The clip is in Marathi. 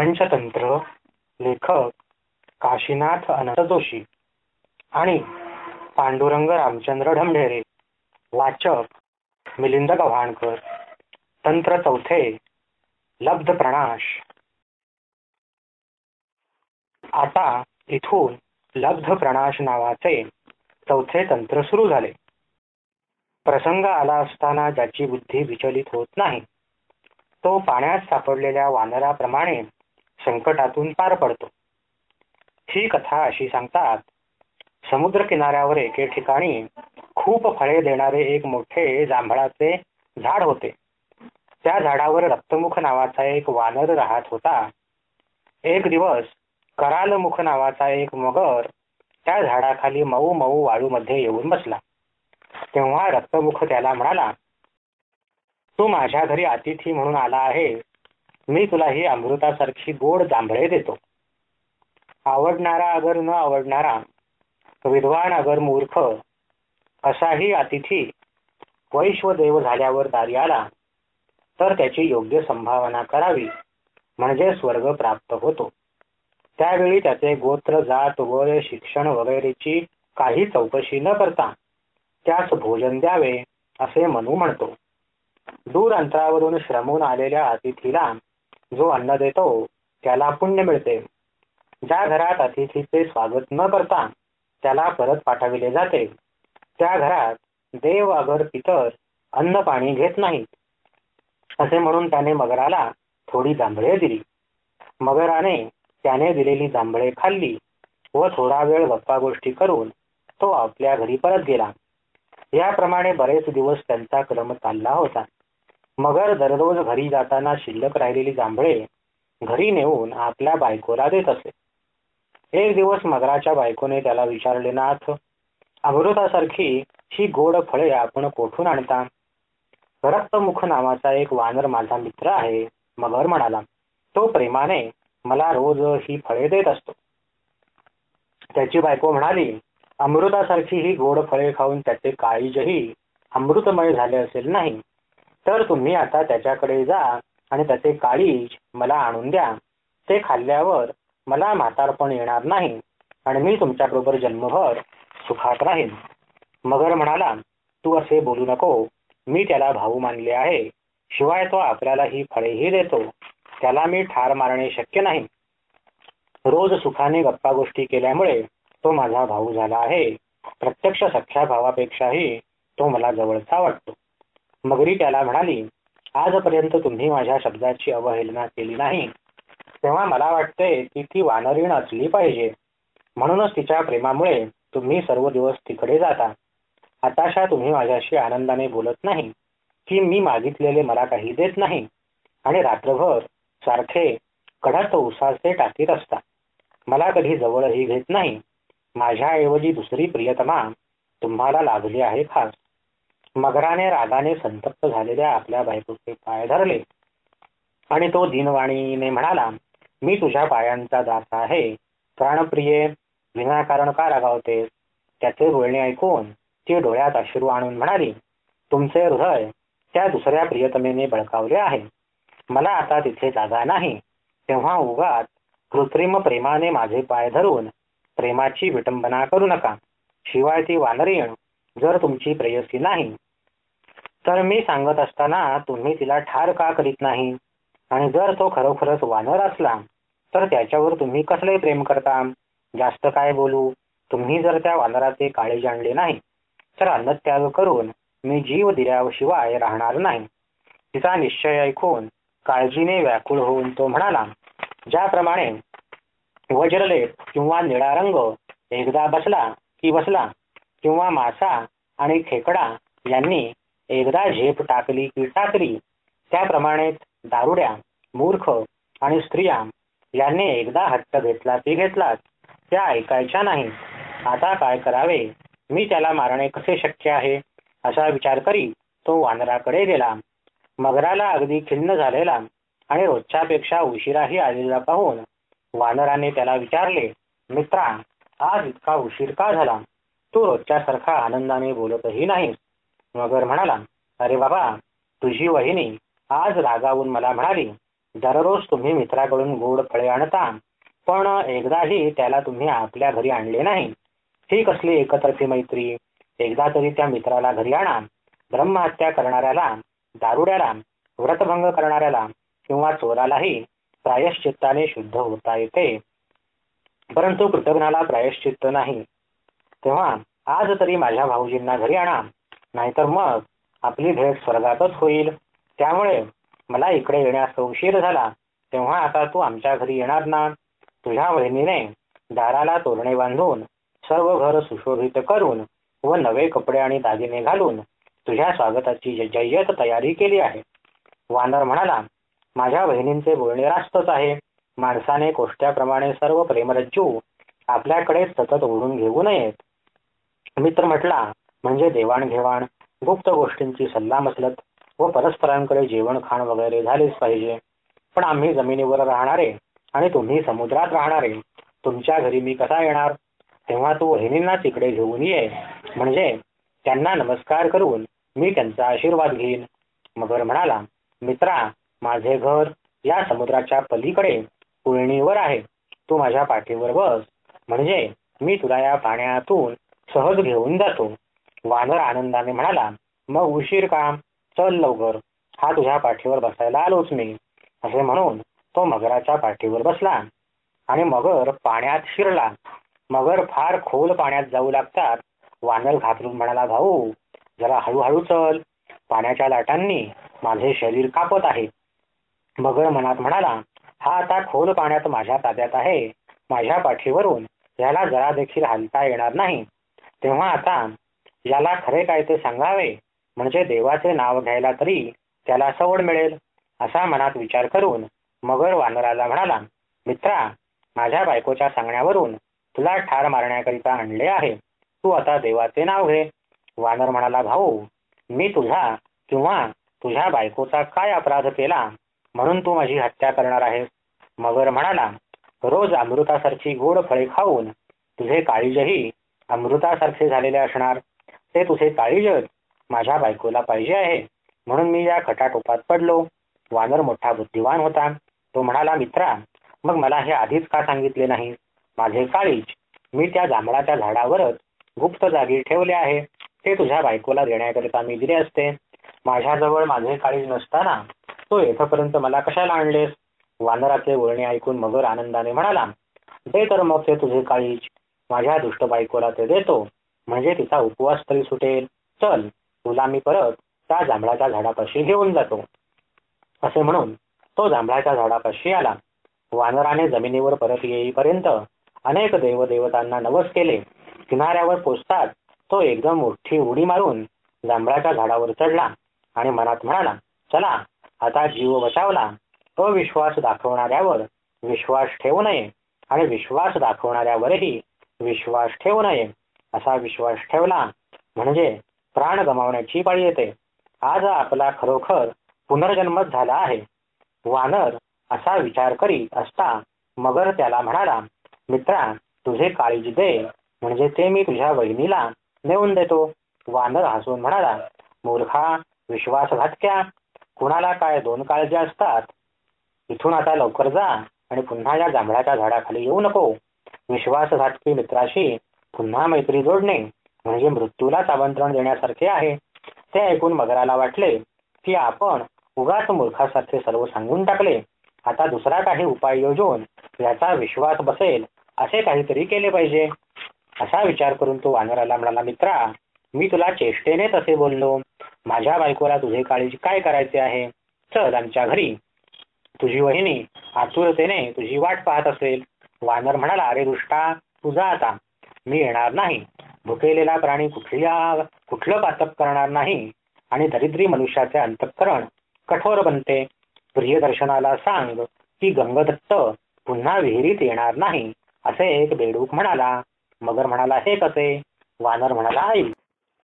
पंचतंत्र लेखक काशीनाथ अनंत जोशी आणि पांडुरंग रामचंद्र ढमढेरे वाचक मिलिंद गव्हाणकर तंत्र चौथे लब्ध प्रणाश. आता इथून लब्ध प्रणाश नावाचे चौथे तंत्र सुरू झाले. प्रसंग आला असताना ज्याची बुद्धी विचलित होत नाही तो पाण्यात सापडलेल्या वानराप्रमाणे संकटातून पार पडतो. ही कथा अशी सांगतात समुद्र किनाऱ्यावर एके ठिकाणी खूप फळे देणारे एक मोठे जांभळाचे झाड होते. त्या झाडावर रक्तमुख नावाचा एक वानर राहत होता. एक दिवस करालमुख नावाचा एक मगर त्या झाडाखाली मऊ मऊ वाळूमध्ये येऊन बसला. तेव्हा रक्तमुख त्याला म्हणाला तू माझ्या घरी अतिथी म्हणून आला आहे. मी तुला ही अमृतासारखी गोड जांभळे देतो. आवडणारा अगर न आवडणारा विद्वान अगर मूर्ख असाही अतिथी वैश्वदेव झाल्यावर दारी आला तर त्याची योग्य संभावना करावी म्हणजे स्वर्ग प्राप्त होतो. त्यावेळी त्याचे गोत्र जात वय शिक्षण वगैरेची काही चौकशी न करता त्यास भोजन द्यावे असे मनू म्हणतो. दूर अंतरावरून श्रमून आलेल्या अतिथीला जो अन्न देतो त्याला पुण्य मिळते. ज्या घरात अतिथीचे स्वागत न करता त्याला परत पाठविले जाते. त्या घरात देव अगर पितर अन्न पाणी घेत नाहीत. असे म्हणून त्याने मगराला थोडी जांभळे दिली. मगराने त्याने दिलेली जांभळे खाल्ली व थोडा वेळ गप्पा गोष्टी करून तो आपल्या घरी परत गेला. याप्रमाणे बरेच दिवस त्यांचा क्रम चालला होता. मगर दररोज घरी जाताना शिल्लक राहिलेली जांभळे घरी नेऊन आपल्या बायकोला देत असे. एक दिवस मगराच्या बायकोने त्याला विचारले नाथ अमृतासारखी ही गोड फळे आपण कोठून आणता? रक्तमुख नावाचा एक वानर माझा मित्र आहे. मगर म्हणाला तो प्रेमाने मला रोज ही फळे देत असतो. त्याची बायको म्हणाली अमृतासारखी ही गोड फळे खाऊन त्याचे काळीजही अमृतमय झाले असेल नाही. तर तुम्ही आता त्याच्याकडे जा आणि त्याचे काळीज मला आणून द्या. ते खाल्ल्यावर मला म्हातारपण येणार नाही आणि मी तुमच्याबरोबर जन्मभर सुखात राहीन. मगर म्हणाला तू असे बोलू नको. मी त्याला भाऊ मानले आहे. शिवाय तो आपल्याला ही फळेही देतो. त्याला मी ठार मारणे शक्य नाही. रोज सुखाने गप्पा गोष्टी केल्यामुळे तो माझा भाऊ झाला आहे. प्रत्यक्ष सख्या भावापेक्षाही तो मला जवळचा वाटतो. मगरी त्याला म्हणाली आजपर्यंत तुम्ही माझ्या शब्दाची अवहेलना केली नाही. तेव्हा मला वाटते की ती वानरीण असली पाहिजे. म्हणूनच तिच्या प्रेमामुळे तुम्ही सर्व दिवस तिकडे जाता. आताशा तुम्ही माझ्याशी आनंदाने बोलत नाही की मी मागितलेले मला काही देत नाही. आणि रात्रभर सारखे कडक उसाचे टाकीत असता. मला कधी जवळही घेत नाही. माझ्याऐवजी दुसरी प्रियतमा तुम्हाला लाभली आहे खास मगराने रागाने संतप्त झालेल्या आपल्या बायकोचे पाय धरले. आणि तो दिनवाणीने म्हणाला मी तुझ्या पायांचा दास आहे. प्राणप्रिये विनाकारण का रागावते त्याचे बोलणे ऐकून ती डोळ्यात अश्रू आणून म्हणाली तुमचे हृदय त्या दुसऱ्या प्रियतमेने बळकावले आहे. मला आता तिथे जागा नाही. तेव्हा उगात कृत्रिम प्रेमाने माझे पाय धरून प्रेमाची विटंबना करू नका. शिवाय ती वानरीण जर तुमची प्रेयसी नाही तर मी सांगत असताना तुम्ही तिला ठार का करीत नाही? आणि जर तो खरोखरच वानर असला तर त्याच्यावर तुम्ही कसले प्रेम करता? जास्त काय बोलू? तुम्ही जर त्या वानराचे काळे जाणले नाही तर अन्नत्याग करून मी जीव दिल्याशिवाय राहणार नाही. तिचा निश्चय ऐकून काळजीने व्याकुळ होऊन तो म्हणाला ज्याप्रमाणे वज्रलेप किंवा निळा रंग एकदा बसला की बसला किंवा मासा आणि खेकडा यांनी एकदा झेप टाकली की टाकली. त्याप्रमाणे दारुड्या मूर्ख आणि स्त्रिया यांनी एकदा हट्ट घेतला ती घेतलाच. त्या ऐकायच्या नाही आता काय करावे? मी त्याला मारणे कसे शक्य आहे? असा विचार करी तो वानराकडे गेला. मगराला अगदी खिन्न झालेला आणि रोजच्यापेक्षा उशिराही आलेला पाहून वानराने त्याला विचारले मित्रा आज इतका उशीर का झाला? तू रोजच्यासारखा आनंदाने बोलतही नाहीस मगर म्हणाला अरे बाबा तुझी वहिनी आज रागावून मला म्हणाली दररोज तुम्ही मित्राकडून गोड फळे आणता पण एकदाही त्याला तुम्ही आपल्या घरी आणले नाही. ही कसली एकतर्फी मैत्री? एकदा तरी त्या मित्राला घरी आणा. ब्रह्महत्या करणाऱ्याला दारुड्याला व्रतभंग करणाऱ्याला किंवा चोरालाही प्रायश्चित्ताने शुद्ध होता येते. परंतु कृतज्ञाला प्रायश्चित्त नाही. तेव्हा आज तरी माझ्या भाऊजींना घरी आणा. नाहीतर मग आपली भेट स्वर्गातच होईल. त्यामुळे मला इकडे येण्यास उशीर झाला. तेव्हा आता तू आमच्या घरी येणार ना? तुझ्या बहिणीने दाराला तोरणे बांधून सर्व घर सुशोभित करून व नवे कपडे आणि दागिने घालून तुझ्या स्वागताची जय्यत तयारी केली आहे. वानर म्हणाला माझ्या बहिणींचे बोलणे रास्तच आहे. माणसाने कोष्ट्याप्रमाणे सर्व प्रेमरज्जू आपल्याकडे सतत ओढून घेऊ नयेत. मित्र म्हटला म्हणजे देवाणघेवाण गुप्त गोष्टींची सल्लामसलत व परस्परांकडे जेवण खाण वगैरे झालेच पाहिजे. पण आम्ही जमिनीवर राहणारे आणि तुम्ही समुद्रात राहणारे. तुमच्या घरी मी कसा येणार? तेव्हा तू वहिनींनाच इकडे घेऊन ये. म्हणजे त्यांना नमस्कार करून मी त्यांचा आशीर्वाद घेईन. मगर म्हणाला मित्रा माझे घर या समुद्राच्या पलीकडे पुळणीवर आहे. तू माझ्या पाठीवर बस. म्हणजे मी तुला या पाण्यातून सहज घेऊन जातो. वानर आनंदाने म्हणाला मग उशीर का? चल लवकर. हा तुझ्या पाठीवर बसायला आलोच मी. असे म्हणून तो मगराच्या पाठीवर बसला आणि मगर पाण्यात शिरला. मगर फार खोल पाण्यात जाऊ लागतात. वानर घाबरून म्हणाला भाऊ जरा हळूहळू चल. पाण्याच्या लाटांनी माझे शरीर कापत आहे. मगर मनात म्हणाला हा आता खोल पाण्यात माझ्या ताब्यात आहे. माझ्या पाठीवरून याला जरा देखील हलता येणार नाही. तेव्हा आता याला खरे काय ते सांगावे? म्हणजे देवाचे नाव घ्यायला तरी त्याला सवड मिळेल. असा मनात विचार करून मगर वानराला म्हणाला मित्रा माझ्या बायकोच्या सांगण्यावरून तुला ठार मारण्याकरिता आणले आहे. तू आता देवाचे नाव घे. वानर म्हणाला भाऊ मी तुझा किंवा तुझ्या बायकोचा काय अपराध केला म्हणून तू माझी हत्या करणार आहेस? मगर म्हणाला रोज अमृतासारखी गोड फळे खाऊन तुझे काळीजही अमृतासारखे झालेले असणार. ते तुझे काळीजच माझ्या बायकोला पाहिजे आहे. म्हणून मी या खटाटोपात पडलो. वानर मोठा बुद्धिवान होता. तो म्हणाला मित्रा मग मला हे आधीच का सांगितले नाही? माझे काळीज मी त्या जांभळाच्या झाडावरच गुप्त जागी ठेवले आहे. ते तुझ्या बायकोला देण्याकरिता मी दिले असते. माझ्याजवळ माझे काळीज नसताना तो येथपर्यंत मला कशाला आणलेस? वानराचे बोलणे ऐकून मगर आनंदाने म्हणाला दे तर मग ते तुझे काळीज. माझ्या दुष्ट बायकोला ते देतो. म्हणजे तिचा उपवास तरी सुटेल. चल तुला मी परत त्या जांभळाच्या झाडापाशी घेऊन जातो. असे म्हणून तो जांभळाच्या झाडापाशी आला. वानराने जमिनीवर परत येईपर्यंत अनेक देवदेवतांना नवस केले. किनाऱ्यावर पोचताच तो एकदम मोठी उडी मारून जांभळाच्या झाडावर चढला आणि मनात म्हणाला चला आता जीव बचावला. अविश्वास दाखवणाऱ्यावर विश्वास ठेवू नये आणि विश्वास दाखवणाऱ्यावरही विश्वास ठेवू नये. असा विश्वास ठेवला म्हणजे प्राण गमावण्याची पाळी येते. आज आपला खरोखर पुनर्जन्मच झाला आहे. वानर असा विचार करीत असता मगर त्याला म्हणाला मित्रा तुझे काळजी दे. म्हणजे ते मी तुझ्या बहिणीला नेऊन देतो. वानर हसून म्हणाला मूर्खा विश्वासघातक्या कुणाला काय दोन काळजी असतात? इथून आता लवकर जा आणि पुन्हा या जांभळाच्या झाडाखाली येऊ नको. विश्वासघातकी मित्राशी पुन्हा मैत्री जोडणे म्हणजे मृत्यूलाच आमंत्रण देण्यासारखे आहे. ते ऐकून मगराला वाटले की आपण उगाच मूर्खासारखे सर्व सांगून टाकले. आता दुसरा काही उपाय योजून याचा विश्वास बसेल असे काहीतरी केले पाहिजे. असा विचार करून तो वानराला म्हणाला मित्रा मी तुला चेष्टेने तसे बोललो. माझ्या बायकोला तुझे काळजी काय करायचे आहे? चल आमच्या घरी. तुझी वहिनी आतुरतेने तुझी वाट पाहत असेल. वानर म्हणाला अरे दुष्टा तुझा आता. मी येणार नाही. भुकेलेला प्राणी कुठल्या कुठलं पातप करणार नाही. आणि दरिद्री मनुष्याचे अंतःकरण कठोर बनते. प्रियदर्शनाला सांग की गंगदत्त पुन्हा विहिरीत येणार नाही. असे एक बेडूक म्हणाला. मगर म्हणाला हे कसे? वानर म्हणाला आई